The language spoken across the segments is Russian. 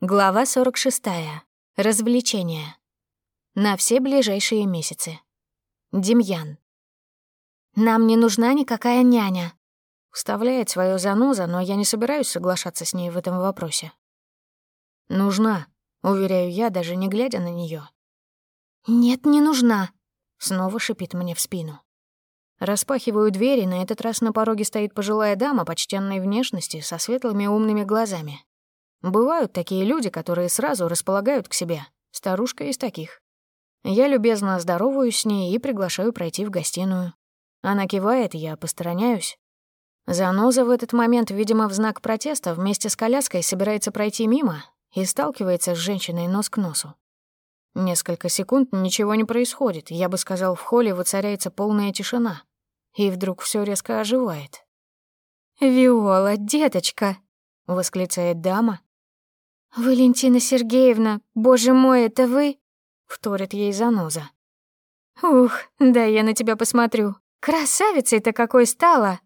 Глава 46. Развлечения. На все ближайшие месяцы. Демьян. «Нам не нужна никакая няня», — вставляет свою заноза, но я не собираюсь соглашаться с ней в этом вопросе. «Нужна», — уверяю я, даже не глядя на нее. «Нет, не нужна», — снова шипит мне в спину. Распахиваю дверь, и на этот раз на пороге стоит пожилая дама почтенной внешности со светлыми умными глазами. Бывают такие люди, которые сразу располагают к себе. Старушка из таких. Я любезно здороваюсь с ней и приглашаю пройти в гостиную. Она кивает, я постороняюсь. Заноза в этот момент, видимо, в знак протеста вместе с коляской собирается пройти мимо и сталкивается с женщиной нос к носу. Несколько секунд ничего не происходит. Я бы сказал, в холле воцаряется полная тишина. И вдруг все резко оживает. «Виола, деточка!» — восклицает дама, «Валентина Сергеевна, боже мой, это вы?» — вторит ей заноза. «Ух, да я на тебя посмотрю. Красавицей-то какой стала!»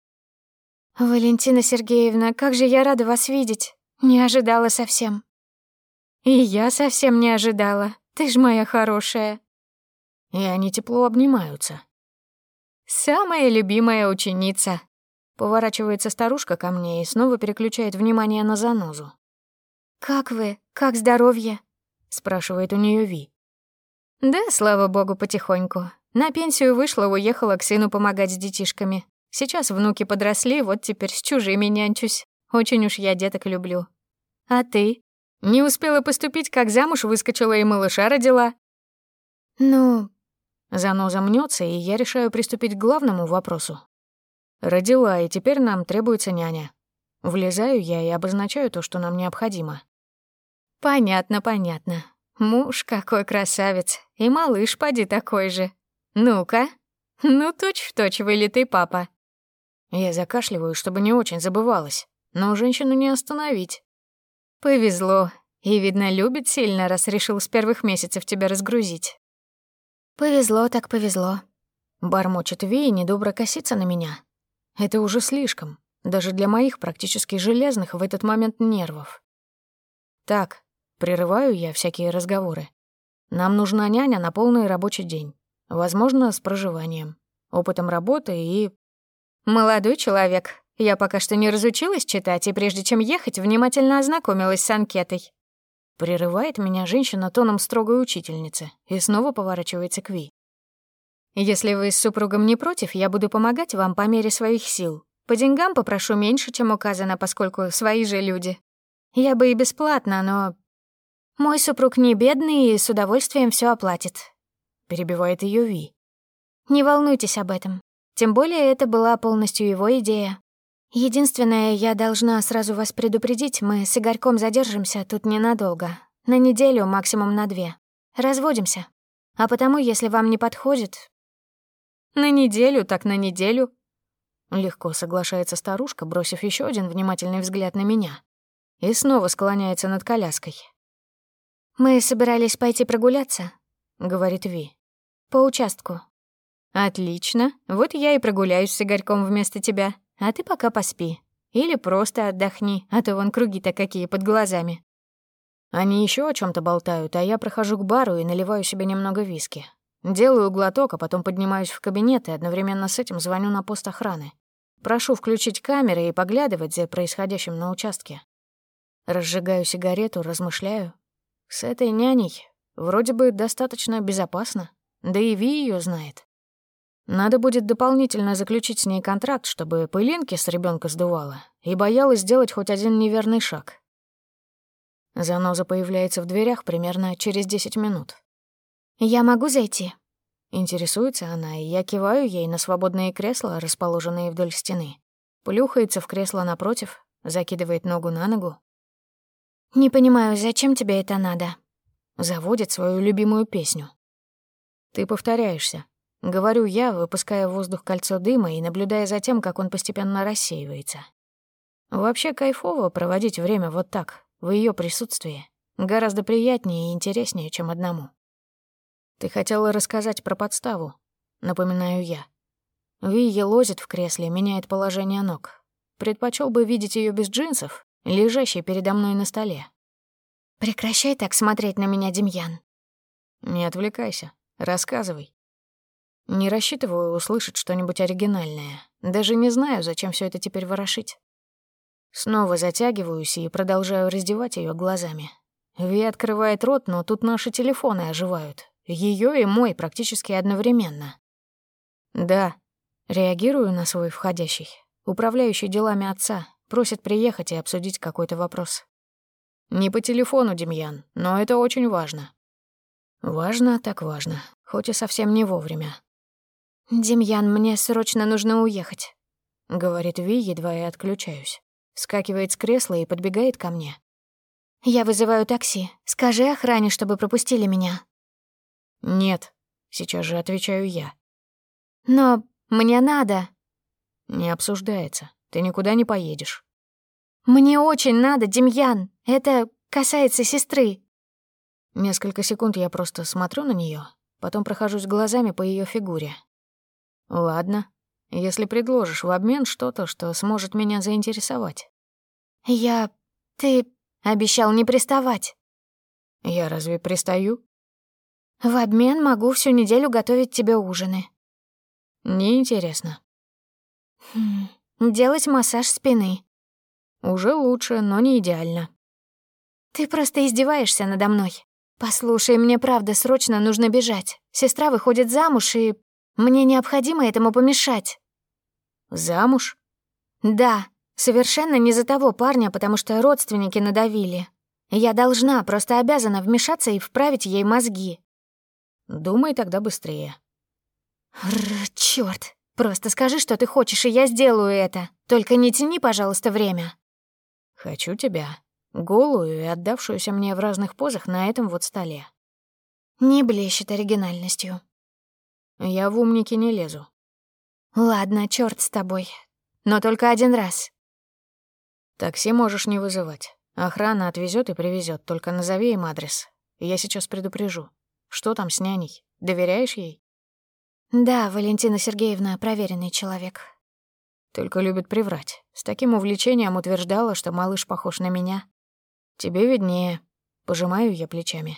«Валентина Сергеевна, как же я рада вас видеть. Не ожидала совсем». «И я совсем не ожидала. Ты ж моя хорошая». И они тепло обнимаются. «Самая любимая ученица». Поворачивается старушка ко мне и снова переключает внимание на занозу. «Как вы? Как здоровье?» — спрашивает у нее Ви. «Да, слава богу, потихоньку. На пенсию вышла, уехала к сыну помогать с детишками. Сейчас внуки подросли, вот теперь с чужими нянчусь. Очень уж я деток люблю. А ты? Не успела поступить, как замуж выскочила и малыша родила?» «Ну...» Заноза мнется, и я решаю приступить к главному вопросу. Родила, и теперь нам требуется няня. Влезаю я и обозначаю то, что нам необходимо. «Понятно, понятно. Муж какой красавец, и малыш поди такой же. Ну-ка, ну точь-в-точь вылитый папа». Я закашливаю, чтобы не очень забывалась, но женщину не остановить. «Повезло, и, видно, любит сильно, раз решил с первых месяцев тебя разгрузить». «Повезло так повезло», — бормочет Ви и недобро косится на меня. Это уже слишком, даже для моих практически железных в этот момент нервов. «Так, Прерываю я всякие разговоры. Нам нужна няня на полный рабочий день. Возможно, с проживанием, опытом работы и... Молодой человек, я пока что не разучилась читать, и прежде чем ехать, внимательно ознакомилась с анкетой. Прерывает меня женщина тоном строгой учительницы и снова поворачивается к Ви. Если вы с супругом не против, я буду помогать вам по мере своих сил. По деньгам попрошу меньше, чем указано, поскольку свои же люди. Я бы и бесплатно, но мой супруг не бедный и с удовольствием все оплатит. Перебивает ее Ви. Не волнуйтесь об этом. Тем более это была полностью его идея. Единственное, я должна сразу вас предупредить, мы с Игорьком задержимся тут ненадолго. На неделю, максимум на две. Разводимся. А потому, если вам не подходит... На неделю, так на неделю. Легко соглашается старушка, бросив еще один внимательный взгляд на меня. И снова склоняется над коляской, «Мы собирались пойти прогуляться», — говорит Ви. «По участку». «Отлично. Вот я и прогуляюсь с Игорьком вместо тебя. А ты пока поспи. Или просто отдохни, а то вон круги-то какие под глазами». Они еще о чем то болтают, а я прохожу к бару и наливаю себе немного виски. Делаю глоток, а потом поднимаюсь в кабинет и одновременно с этим звоню на пост охраны. Прошу включить камеры и поглядывать за происходящим на участке. Разжигаю сигарету, размышляю, с этой няней вроде бы достаточно безопасно, да и Ви ее знает. Надо будет дополнительно заключить с ней контракт, чтобы пылинки с ребенка сдувала и боялась сделать хоть один неверный шаг. Заноза появляется в дверях примерно через 10 минут. «Я могу зайти?» Интересуется она, и я киваю ей на свободные кресла, расположенные вдоль стены. Плюхается в кресло напротив, закидывает ногу на ногу, «Не понимаю, зачем тебе это надо?» Заводит свою любимую песню. «Ты повторяешься», — говорю я, выпуская в воздух кольцо дыма и наблюдая за тем, как он постепенно рассеивается. Вообще кайфово проводить время вот так, в ее присутствии. Гораздо приятнее и интереснее, чем одному. «Ты хотела рассказать про подставу», — напоминаю я. Ви елозит в кресле, меняет положение ног. Предпочел бы видеть ее без джинсов, лежащий передо мной на столе. Прекращай так смотреть на меня, Демьян. Не отвлекайся, рассказывай. Не рассчитываю услышать что-нибудь оригинальное. Даже не знаю, зачем все это теперь ворошить. Снова затягиваюсь и продолжаю раздевать ее глазами. Ви открывает рот, но тут наши телефоны оживают. Ее и мой практически одновременно. Да, реагирую на свой входящий. Управляющий делами отца просит приехать и обсудить какой-то вопрос. Не по телефону, Демьян, но это очень важно. Важно так важно, хоть и совсем не вовремя. «Демьян, мне срочно нужно уехать», — говорит Ви, едва я отключаюсь. Скакивает с кресла и подбегает ко мне. «Я вызываю такси. Скажи охране, чтобы пропустили меня». «Нет», — сейчас же отвечаю я. «Но мне надо». «Не обсуждается. Ты никуда не поедешь». «Мне очень надо, Демьян. Это касается сестры». Несколько секунд я просто смотрю на нее, потом прохожусь глазами по ее фигуре, Ладно, если предложишь в обмен что-то, что сможет меня заинтересовать. Я... Ты обещал не приставать. Я разве пристаю? В обмен могу всю неделю готовить тебе ужины. Неинтересно. Хм, делать массаж спины. Уже лучше, но не идеально. Ты просто издеваешься надо мной. Послушай, мне правда срочно нужно бежать. Сестра выходит замуж, и мне необходимо этому помешать». «Замуж?» «Да, совершенно не за того парня, потому что родственники надавили. Я должна, просто обязана вмешаться и вправить ей мозги». «Думай тогда быстрее». Р чёрт. Просто скажи, что ты хочешь, и я сделаю это. Только не тяни, пожалуйста, время». «Хочу тебя, голую и отдавшуюся мне в разных позах на этом вот столе». Не блещет оригинальностью. Я в умники не лезу. Ладно, черт с тобой. Но только один раз. Такси можешь не вызывать. Охрана отвезет и привезет. только назови им адрес. Я сейчас предупрежу. Что там с няней? Доверяешь ей? Да, Валентина Сергеевна проверенный человек. Только любит приврать. С таким увлечением утверждала, что малыш похож на меня. Тебе виднее. Пожимаю я плечами.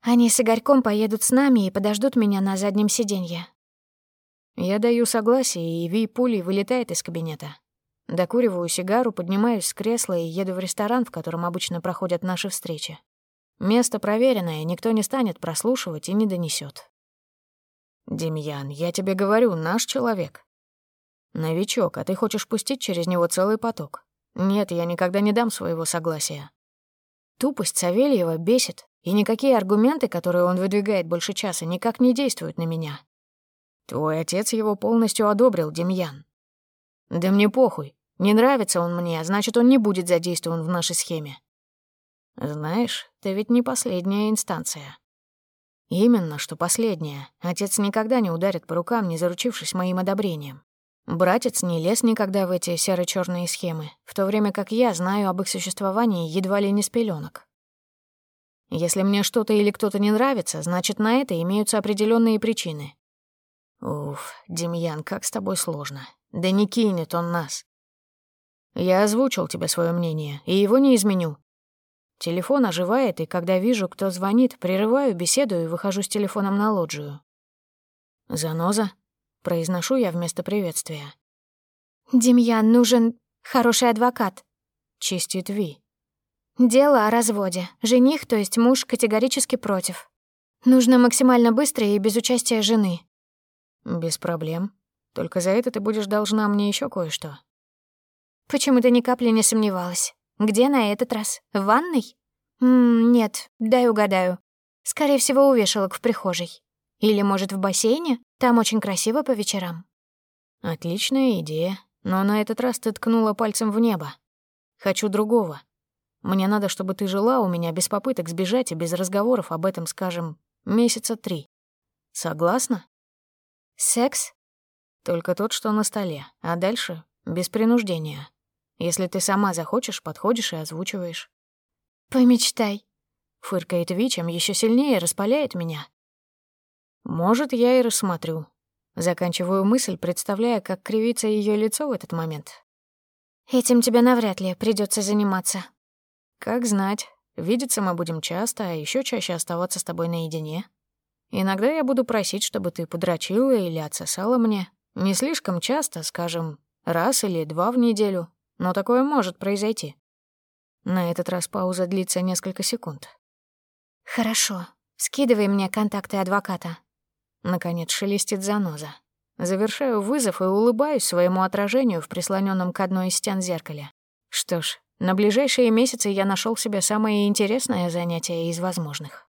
Они с Игорьком поедут с нами и подождут меня на заднем сиденье. Я даю согласие, и Ви пулей вылетает из кабинета. Докуриваю сигару, поднимаюсь с кресла и еду в ресторан, в котором обычно проходят наши встречи. Место проверенное, никто не станет прослушивать и не донесет. «Демьян, я тебе говорю, наш человек. Новичок, а ты хочешь пустить через него целый поток. Нет, я никогда не дам своего согласия. Тупость Савельева бесит, и никакие аргументы, которые он выдвигает больше часа, никак не действуют на меня. Твой отец его полностью одобрил, Демьян. Да мне похуй. Не нравится он мне, а значит, он не будет задействован в нашей схеме. Знаешь, ты ведь не последняя инстанция. Именно, что последняя. Отец никогда не ударит по рукам, не заручившись моим одобрением. Братец не лез никогда в эти серо черные схемы, в то время как я знаю об их существовании едва ли не с пеленок. Если мне что-то или кто-то не нравится, значит, на это имеются определенные причины. Уф, Демьян, как с тобой сложно. Да не кинет он нас. Я озвучил тебе свое мнение, и его не изменю. Телефон оживает, и когда вижу, кто звонит, прерываю беседу и выхожу с телефоном на лоджию. «Заноза?» — произношу я вместо приветствия. «Демьян, нужен хороший адвокат», — чистит Ви. Дело о разводе. Жених, то есть муж, категорически против. Нужно максимально быстро и без участия жены. Без проблем. Только за это ты будешь должна мне еще кое-что. Почему ты ни капли не сомневалась? Где на этот раз? В ванной? М нет, дай угадаю. Скорее всего, у вешалок в прихожей. Или, может, в бассейне? Там очень красиво по вечерам. Отличная идея. Но на этот раз ты ткнула пальцем в небо. Хочу другого. Мне надо, чтобы ты жила у меня без попыток сбежать и без разговоров об этом, скажем, месяца три. Согласна? Секс? Только тот, что на столе, а дальше — без принуждения. Если ты сама захочешь, подходишь и озвучиваешь. «Помечтай», — фыркает Ви, чем ещё сильнее распаляет меня. «Может, я и рассмотрю». Заканчиваю мысль, представляя, как кривится её лицо в этот момент. «Этим тебе навряд ли придётся заниматься», как знать. Видеться мы будем часто, а еще чаще оставаться с тобой наедине. Иногда я буду просить, чтобы ты подрочила или отсосала мне. Не слишком часто, скажем, раз или два в неделю, но такое может произойти. На этот раз пауза длится несколько секунд. «Хорошо. Скидывай мне контакты адвоката». Наконец шелестит заноза. Завершаю вызов и улыбаюсь своему отражению в прислоненном к одной из стен зеркале. Что ж, на ближайшие месяцы я нашел себе самое интересное занятие из возможных.